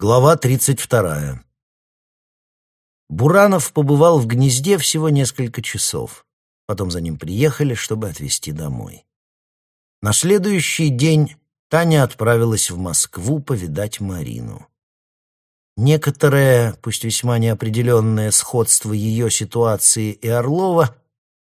Глава 32. Буранов побывал в гнезде всего несколько часов. Потом за ним приехали, чтобы отвезти домой. На следующий день Таня отправилась в Москву повидать Марину. Некоторое, пусть весьма неопределенное сходство ее ситуации и Орлова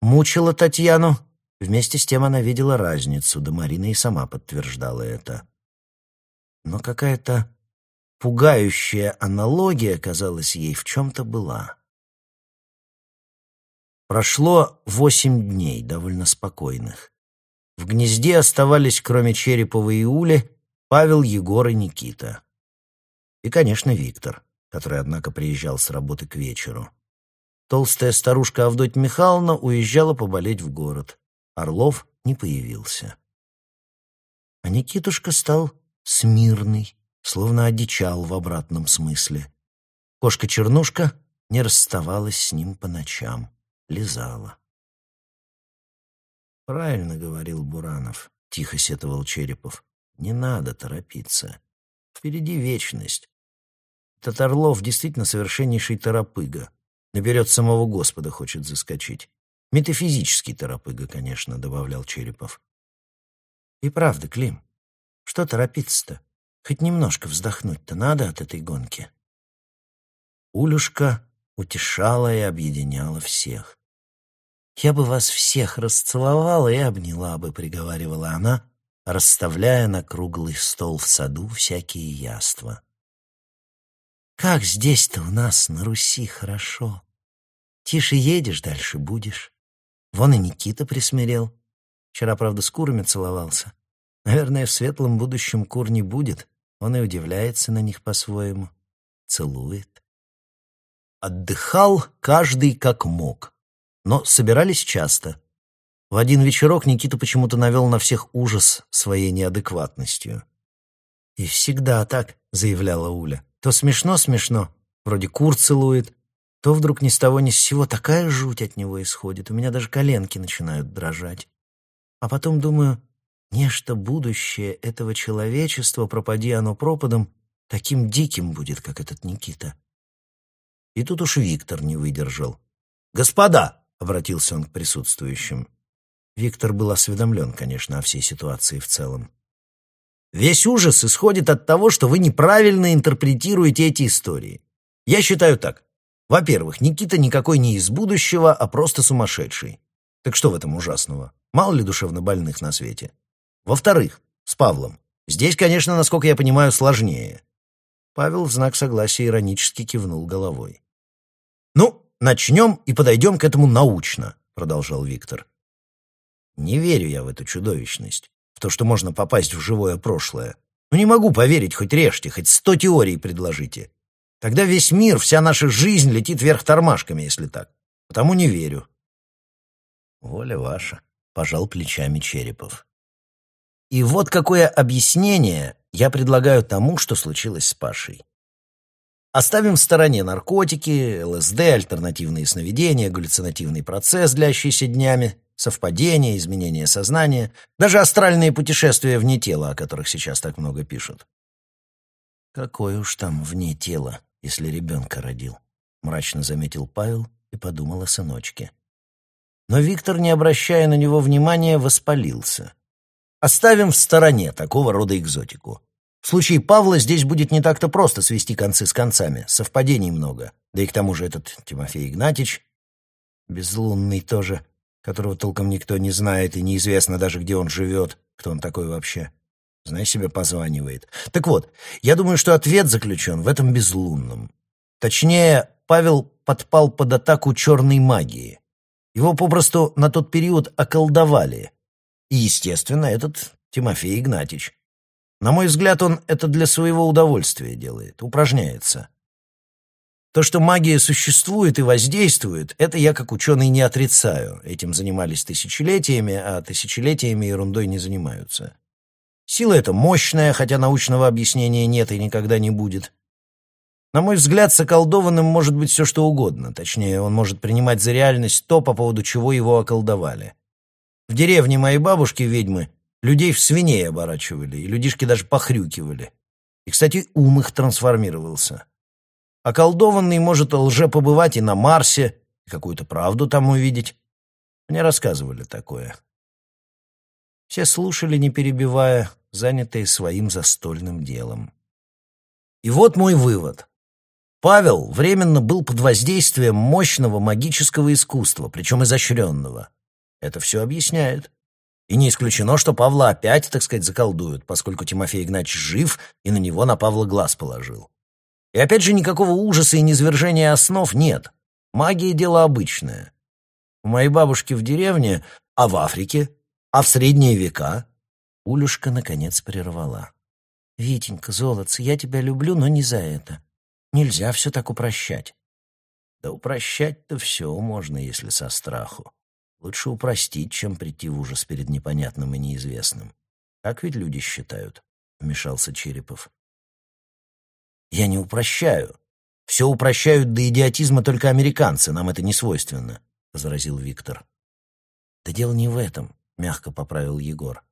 мучило Татьяну. Вместе с тем она видела разницу, да Марина и сама подтверждала это. Но какая-то Пугающая аналогия, казалось ей, в чем-то была. Прошло восемь дней, довольно спокойных. В гнезде оставались, кроме Черепова и Ули, Павел, Егор и Никита. И, конечно, Виктор, который, однако, приезжал с работы к вечеру. Толстая старушка Авдотья Михайловна уезжала поболеть в город. Орлов не появился. А Никитушка стал смирный, словно одичал в обратном смысле. Кошка-чернушка не расставалась с ним по ночам, лизала. «Правильно говорил Буранов», — тихо сетовал Черепов. «Не надо торопиться. Впереди вечность. Этот Орлов действительно совершеннейший торопыга. Наперед самого Господа хочет заскочить. Метафизический торопыга, конечно», — добавлял Черепов. «И правда, Клим, что торопиться-то? Хоть немножко вздохнуть-то надо от этой гонки. Улюшка утешала и объединяла всех. «Я бы вас всех расцеловала и обняла бы», — приговаривала она, расставляя на круглый стол в саду всякие яства. «Как здесь-то у нас, на Руси, хорошо. Тише едешь, дальше будешь. Вон и Никита присмирел. Вчера, правда, с курами целовался. Наверное, в светлом будущем кур не будет. Он и удивляется на них по-своему. Целует. Отдыхал каждый как мог. Но собирались часто. В один вечерок Никита почему-то навел на всех ужас своей неадекватностью. «И всегда так», — заявляла Уля. «То смешно-смешно, вроде кур целует, то вдруг ни с того ни с сего такая жуть от него исходит, у меня даже коленки начинают дрожать. А потом думаю, Нечто будущее этого человечества, пропади оно пропадом, таким диким будет, как этот Никита. И тут уж Виктор не выдержал. «Господа!» — обратился он к присутствующим. Виктор был осведомлен, конечно, о всей ситуации в целом. «Весь ужас исходит от того, что вы неправильно интерпретируете эти истории. Я считаю так. Во-первых, Никита никакой не из будущего, а просто сумасшедший. Так что в этом ужасного? Мало ли душевно больных на свете. Во-вторых, с Павлом. Здесь, конечно, насколько я понимаю, сложнее. Павел в знак согласия иронически кивнул головой. «Ну, начнем и подойдем к этому научно», — продолжал Виктор. «Не верю я в эту чудовищность, в то, что можно попасть в живое прошлое. Ну не могу поверить, хоть режьте, хоть сто теорий предложите. Тогда весь мир, вся наша жизнь летит вверх тормашками, если так. Потому не верю». «Воля ваша», — пожал плечами Черепов. И вот какое объяснение я предлагаю тому, что случилось с Пашей. Оставим в стороне наркотики, ЛСД, альтернативные сновидения, галлюцинативный процесс, длящийся днями, совпадения, изменения сознания, даже астральные путешествия вне тела, о которых сейчас так много пишут. «Какое уж там вне тела, если ребенка родил», — мрачно заметил Павел и подумал о сыночке. Но Виктор, не обращая на него внимания, воспалился — Оставим в стороне такого рода экзотику. В случае Павла здесь будет не так-то просто свести концы с концами, совпадений много. Да и к тому же этот Тимофей Игнатьич, безлунный тоже, которого толком никто не знает и неизвестно даже, где он живет, кто он такой вообще. Знай себе, позванивает. Так вот, я думаю, что ответ заключен в этом безлунном. Точнее, Павел подпал под атаку черной магии. Его попросту на тот период околдовали — и, естественно, этот Тимофей Игнатьич. На мой взгляд, он это для своего удовольствия делает, упражняется. То, что магия существует и воздействует, это я как ученый не отрицаю. Этим занимались тысячелетиями, а тысячелетиями ерундой не занимаются. Сила эта мощная, хотя научного объяснения нет и никогда не будет. На мой взгляд, с околдованным может быть все что угодно. Точнее, он может принимать за реальность то, по поводу чего его околдовали. В деревне моей бабушки ведьмы людей в свиней оборачивали, и людишки даже похрюкивали. И, кстати, ум их трансформировался. Околдованный может лже побывать и на Марсе, и какую-то правду там увидеть. Мне рассказывали такое. Все слушали, не перебивая, занятые своим застольным делом. И вот мой вывод. Павел временно был под воздействием мощного магического искусства, причем изощренного. Это все объясняет. И не исключено, что Павла опять, так сказать, заколдуют, поскольку Тимофей Игнатьевич жив и на него на Павла глаз положил. И опять же никакого ужаса и низвержения основ нет. Магия — дело обычное. У моей бабушки в деревне, а в Африке, а в средние века. Улюшка, наконец, прервала. «Витенька, золотце, я тебя люблю, но не за это. Нельзя все так упрощать». «Да упрощать-то все можно, если со страху. Лучше упростить, чем прийти в ужас перед непонятным и неизвестным. Как ведь люди считают?» — вмешался Черепов. «Я не упрощаю. Все упрощают до идиотизма только американцы, нам это не свойственно», — возразил Виктор. «Да дело не в этом», — мягко поправил Егор.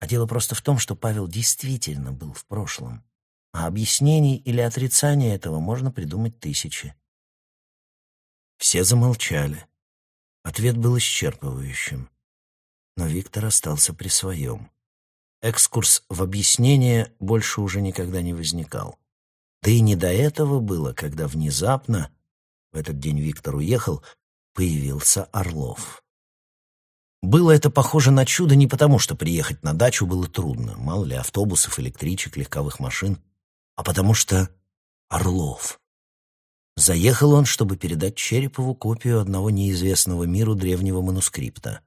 «А дело просто в том, что Павел действительно был в прошлом. А объяснений или отрицания этого можно придумать тысячи». Все замолчали. Ответ был исчерпывающим. Но Виктор остался при своем. Экскурс в объяснение больше уже никогда не возникал. Да и не до этого было, когда внезапно, в этот день Виктор уехал, появился Орлов. Было это похоже на чудо не потому, что приехать на дачу было трудно, мало ли автобусов, электричек, легковых машин, а потому что Орлов. Заехал он, чтобы передать Черепову копию одного неизвестного миру древнего манускрипта.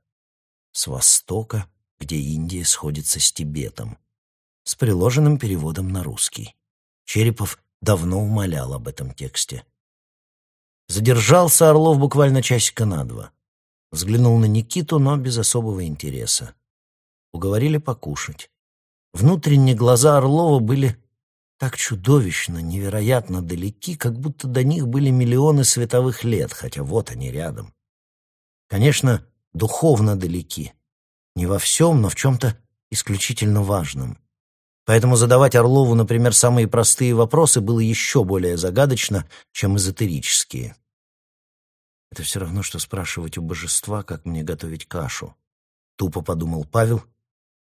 С востока, где Индия сходится с Тибетом, с приложенным переводом на русский. Черепов давно умолял об этом тексте. Задержался Орлов буквально часика на два. Взглянул на Никиту, но без особого интереса. Уговорили покушать. Внутренние глаза Орлова были так чудовищно, невероятно далеки, как будто до них были миллионы световых лет, хотя вот они рядом. Конечно, духовно далеки. Не во всем, но в чем-то исключительно важном. Поэтому задавать Орлову, например, самые простые вопросы было еще более загадочно, чем эзотерические. Это все равно, что спрашивать у божества, как мне готовить кашу. Тупо подумал Павел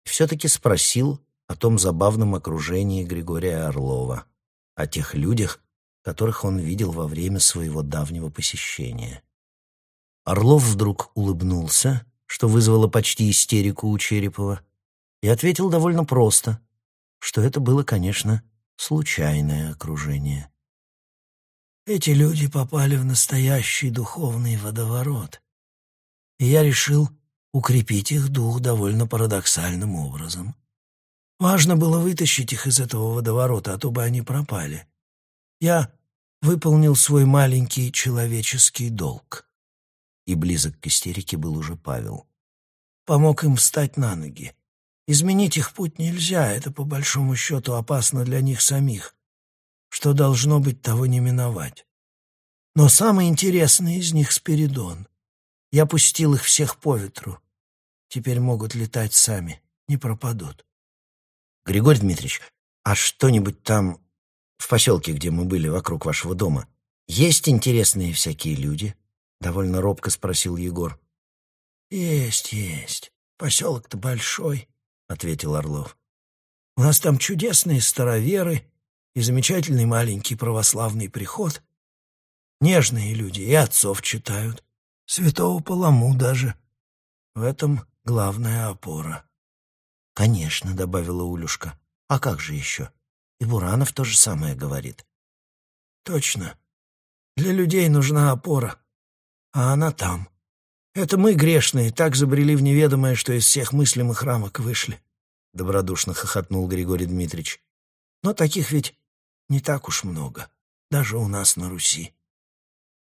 и все-таки спросил, о том забавном окружении Григория Орлова, о тех людях, которых он видел во время своего давнего посещения. Орлов вдруг улыбнулся, что вызвало почти истерику у Черепова, и ответил довольно просто, что это было, конечно, случайное окружение. Эти люди попали в настоящий духовный водоворот, и я решил укрепить их дух довольно парадоксальным образом. Важно было вытащить их из этого водоворота, а то бы они пропали. Я выполнил свой маленький человеческий долг. И близок к истерике был уже Павел. Помог им встать на ноги. Изменить их путь нельзя, это по большому счету опасно для них самих. Что должно быть, того не миновать. Но самый интересный из них — Спиридон. Я пустил их всех по ветру. Теперь могут летать сами, не пропадут. Григорий Дмитриевич, а что-нибудь там в поселке, где мы были, вокруг вашего дома, есть интересные всякие люди? Довольно робко спросил Егор. Есть, есть. Поселок-то большой, ответил Орлов. У нас там чудесные староверы и замечательный маленький православный приход. Нежные люди и отцов читают. Святого Паламу даже. В этом главная опора. «Конечно», — добавила Улюшка. «А как же еще? И Буранов то же самое говорит». «Точно. Для людей нужна опора. А она там. Это мы, грешные, так забрели в неведомое, что из всех мыслимых рамок вышли», — добродушно хохотнул Григорий Дмитриевич. «Но таких ведь не так уж много, даже у нас на Руси».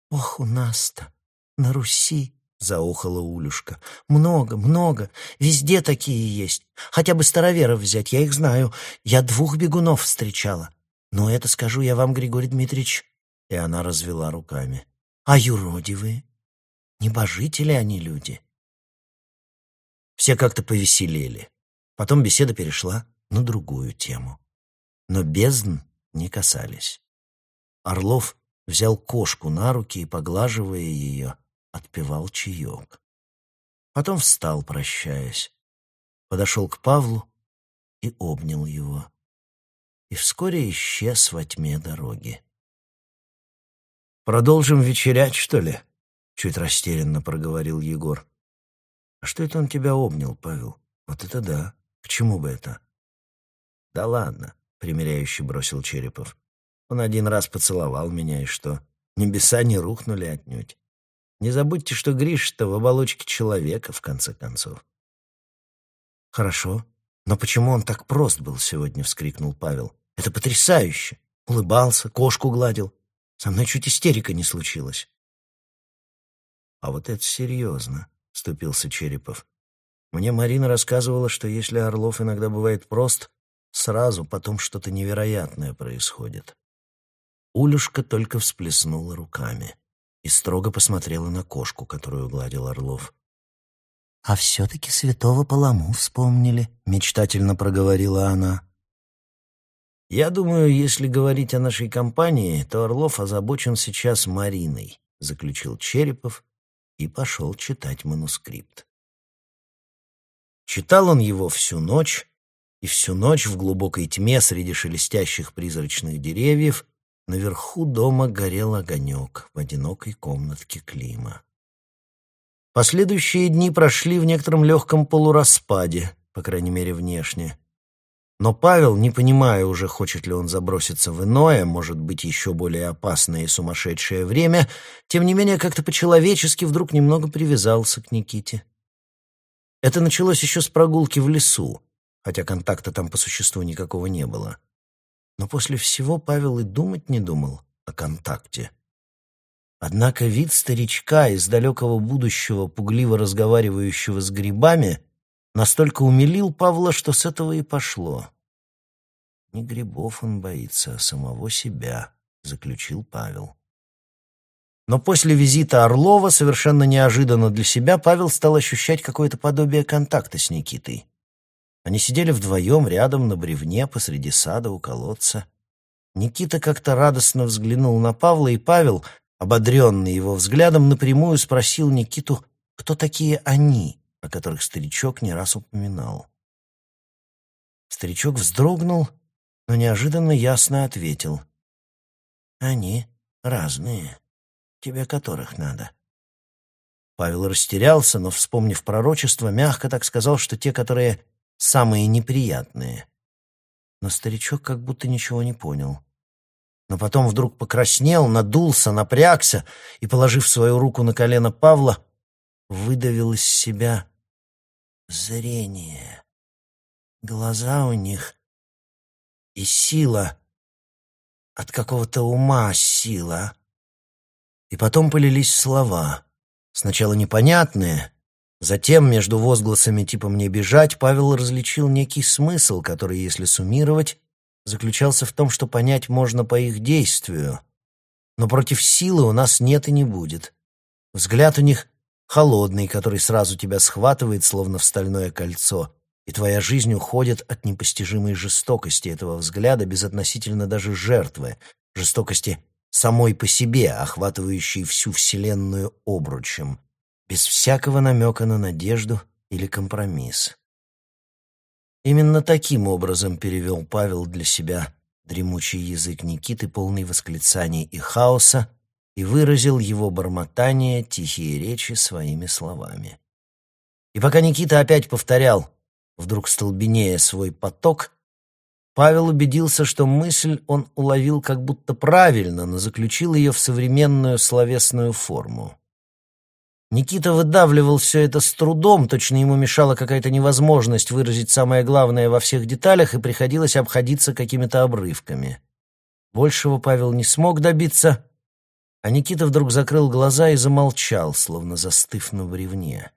«Ох, у нас-то, на Руси!» — заохала Улюшка. «Много, много. Везде такие есть. Хотя бы староверов взять, я их знаю. Я двух бегунов встречала. Но это скажу я вам, Григорий Дмитриевич». И она развела руками. «А юродивые? Небожители они люди?» Все как-то повеселели. Потом беседа перешла на другую тему. но бездн не касались. Орлов взял кошку на руки и, поглаживая ее, отпевал чаек. Потом встал, прощаясь, подошел к Павлу и обнял его. И вскоре исчез во тьме дороги. «Продолжим вечерять, что ли?» — чуть растерянно проговорил Егор. «А что это он тебя обнял, Павел? Вот это да. К чему бы это?» «Да ладно», — примиряюще бросил Черепов. «Он один раз поцеловал меня, и что? Небеса не рухнули отнюдь. Не забудьте, что Гриш-то в оболочке человека, в конце концов». «Хорошо. Но почему он так прост был сегодня?» — вскрикнул Павел. «Это потрясающе! Улыбался, кошку гладил. Со мной чуть истерика не случилась. А вот это серьезно, вступился Черепов. Мне Марина рассказывала, что если Орлов иногда бывает прост, сразу потом что-то невероятное происходит. Улюшка только всплеснула руками и строго посмотрела на кошку, которую гладил Орлов. «А все-таки святого Паламу вспомнили», — мечтательно проговорила она. «Я думаю, если говорить о нашей компании, то Орлов озабочен сейчас Мариной», — заключил Черепов и пошел читать манускрипт. Читал он его всю ночь, и всю ночь в глубокой тьме среди шелестящих призрачных деревьев наверху дома горел огонек в одинокой комнатке Клима. Последующие дни прошли в некотором легком полураспаде, по крайней мере, внешне. Но Павел, не понимая уже, хочет ли он заброситься в иное, может быть, еще более опасное и сумасшедшее время, тем не менее как-то по-человечески вдруг немного привязался к Никите. Это началось еще с прогулки в лесу, хотя контакта там по существу никакого не было. Но после всего Павел и думать не думал о контакте. Однако вид старичка из далекого будущего, пугливо разговаривающего с грибами, настолько умилил Павла, что с этого и пошло. Не грибов он боится, а самого себя, заключил Павел. Но после визита Орлова, совершенно неожиданно для себя, Павел стал ощущать какое-то подобие контакта с Никитой. Они сидели вдвоем рядом на бревне посреди сада у колодца. Никита как-то радостно взглянул на Павла, и Павел, ободренный его взглядом, напрямую спросил Никиту, кто такие они о которых старичок не раз упоминал. Старичок вздрогнул, но неожиданно ясно ответил. «Они разные. Тебе которых надо?» Павел растерялся, но, вспомнив пророчество, мягко так сказал, что те, которые самые неприятные. Но старичок как будто ничего не понял. Но потом вдруг покраснел, надулся, напрягся и, положив свою руку на колено Павла, выдавил из себя зрение. Глаза у них и сила. От какого-то ума сила. И потом полились слова. Сначала непонятные, затем между возгласами типа «мне бежать» Павел различил некий смысл, который, если суммировать, заключался в том, что понять можно по их действию. Но против силы у нас нет и не будет. Взгляд у них холодный, который сразу тебя схватывает, словно в стальное кольцо, и твоя жизнь уходит от непостижимой жестокости этого взгляда безотносительно даже жертвы, жестокости самой по себе, охватывающей всю Вселенную обручем, без всякого намека на надежду или компромисс. Именно таким образом перевел Павел для себя дремучий язык Никиты, полный восклицаний и хаоса, и выразил его бормотание, тихие речи своими словами. И пока Никита опять повторял, вдруг столбенея свой поток, Павел убедился, что мысль он уловил как будто правильно, но заключил ее в современную словесную форму. Никита выдавливал все это с трудом, точно ему мешала какая-то невозможность выразить самое главное во всех деталях, и приходилось обходиться какими-то обрывками. Большего Павел не смог добиться, а Никита вдруг закрыл глаза и замолчал, словно застыв на бревне.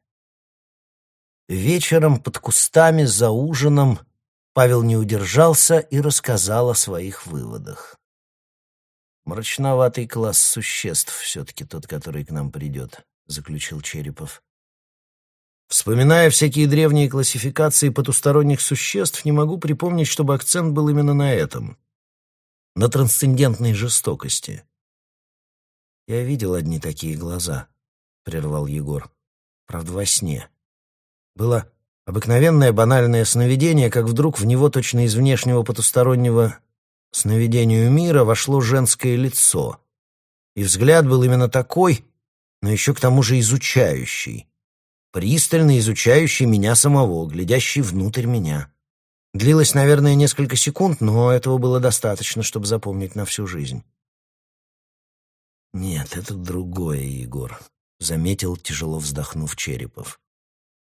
Вечером под кустами за ужином Павел не удержался и рассказал о своих выводах. «Мрачноватый класс существ все-таки тот, который к нам придет», — заключил Черепов. Вспоминая всякие древние классификации потусторонних существ, не могу припомнить, чтобы акцент был именно на этом. На трансцендентной жестокости. «Я видел одни такие глаза», — прервал Егор. «Правда, во сне. Было обыкновенное банальное сновидение, как вдруг в него точно из внешнего потустороннего сновидению мира вошло женское лицо. И взгляд был именно такой, но еще к тому же изучающий. Пристально изучающий меня самого, глядящий внутрь меня. Длилось, наверное, несколько секунд, но этого было достаточно, чтобы запомнить на всю жизнь. «Нет, это другое, Егор», — заметил, тяжело вздохнув Черепов.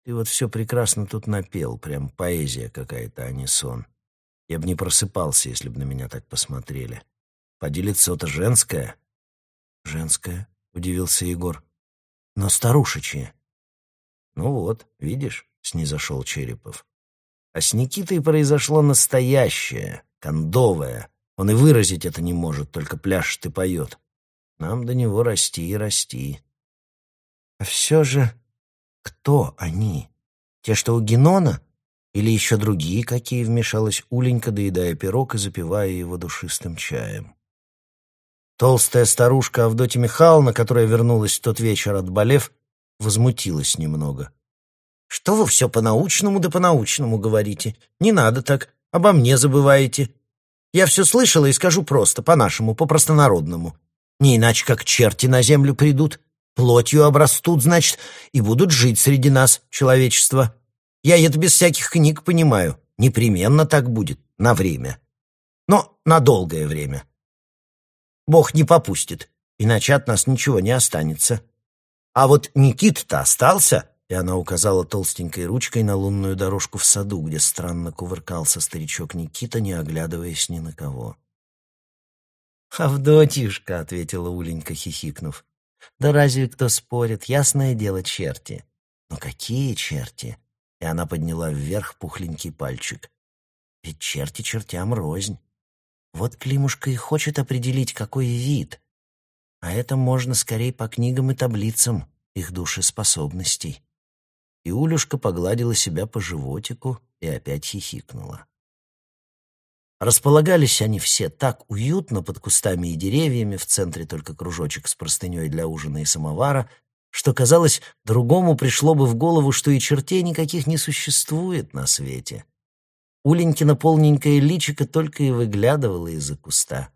«Ты вот все прекрасно тут напел, прям поэзия какая-то, а не сон. Я бы не просыпался, если бы на меня так посмотрели. Поди лицо-то женское». «Женское?» — удивился Егор. «Но старушечье». «Ну вот, видишь», — снизошел Черепов. «А с Никитой произошло настоящее, кондовое. Он и выразить это не может, только пляшет и поет. Нам до него расти и расти». «А все же кто они? Те, что у Генона? Или еще другие какие?» — вмешалась Уленька, доедая пирог и запивая его душистым чаем. Толстая старушка Авдотья Михайловна, которая вернулась в тот вечер от болев, возмутилась немного. «Что вы все по-научному да по-научному говорите? Не надо так, обо мне забываете. Я все слышала и скажу просто, по-нашему, по-простонародному. Не иначе, как черти на землю придут, плотью обрастут, значит, и будут жить среди нас, человечество. Я это без всяких книг понимаю. Непременно так будет, на время. Но на долгое время. Бог не попустит, иначе от нас ничего не останется. А вот Никита-то остался, и она указала толстенькой ручкой на лунную дорожку в саду, где странно кувыркался старичок Никита, не оглядываясь ни на кого. «Авдотьюшка», — ответила Уленька, хихикнув. «Да разве кто спорит? Ясное дело, черти». «Но какие черти?» И она подняла вверх пухленький пальчик. «Ведь черти чертям рознь. Вот Климушка и хочет определить, какой вид, а это можно скорее по книгам и таблицам их душеспособностей. И Улюшка погладила себя по животику и опять хихикнула. Располагались они все так уютно под кустами и деревьями, в центре только кружочек с простыней для ужина и самовара, что, казалось, другому пришло бы в голову, что и чертей никаких не существует на свете. Уленькина полненькое личико только и выглядывало из-за куста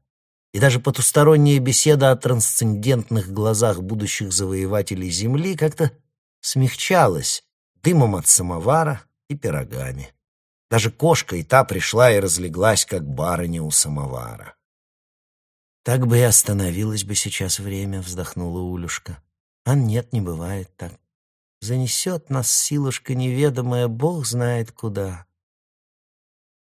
и даже потусторонняя беседа о трансцендентных глазах будущих завоевателей Земли как-то смягчалась дымом от самовара и пирогами. Даже кошка и та пришла и разлеглась, как барыня у самовара. «Так бы и остановилось бы сейчас время», — вздохнула Улюшка. «А нет, не бывает так. Занесет нас силушка неведомая, Бог знает куда».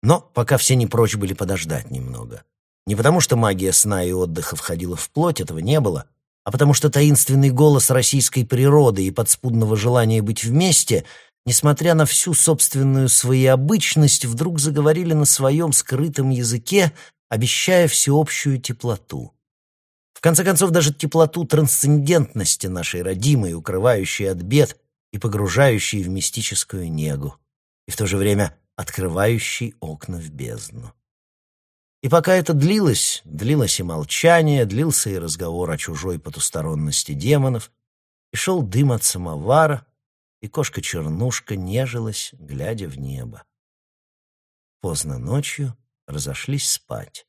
Но пока все не прочь были подождать немного. Не потому, что магия сна и отдыха входила в плоть, этого не было, а потому что таинственный голос российской природы и подспудного желания быть вместе, несмотря на всю собственную своеобычность, вдруг заговорили на своем скрытом языке, обещая всеобщую теплоту. В конце концов, даже теплоту трансцендентности нашей родимой, укрывающей от бед и погружающей в мистическую негу, и в то же время открывающей окна в бездну. И пока это длилось, длилось и молчание, длился и разговор о чужой потусторонности демонов, и шел дым от самовара, и кошка-чернушка нежилась, глядя в небо. Поздно ночью разошлись спать.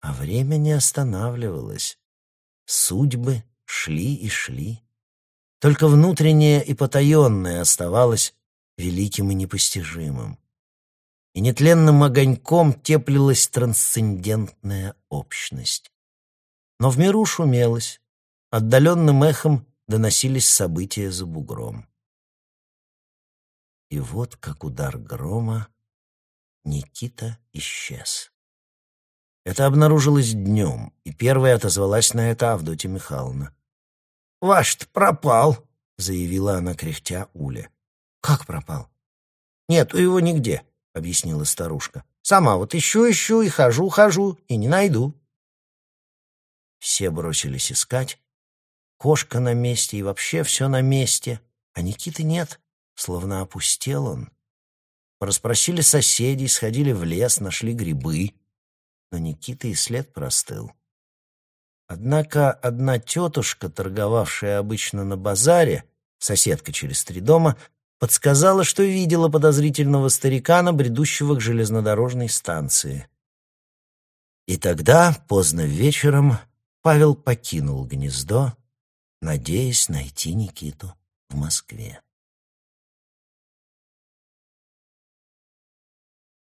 А время не останавливалось. Судьбы шли и шли. Только внутреннее и потаенное оставалось великим и непостижимым и нетленным огоньком теплилась трансцендентная общность. Но в миру шумелось, отдаленным эхом доносились события за бугром. И вот, как удар грома, Никита исчез. Это обнаружилось днем, и первая отозвалась на это Авдотья Михайловна. «Ваш-то пропал», — заявила она, кряхтя Уле. «Как пропал?» «Нету его нигде. — объяснила старушка. «Сама вот ищу-ищу и хожу-хожу, и не найду». Все бросились искать. Кошка на месте, и вообще все на месте. А Никиты нет, словно опустел он. Пораспросили соседей, сходили в лес, нашли грибы. Но Никита и след простыл. Однако одна тетушка, торговавшая обычно на базаре, соседка через три дома, подсказала, что видела подозрительного старикана, бредущего к железнодорожной станции. И тогда, поздно вечером, Павел покинул гнездо, надеясь найти Никиту в Москве.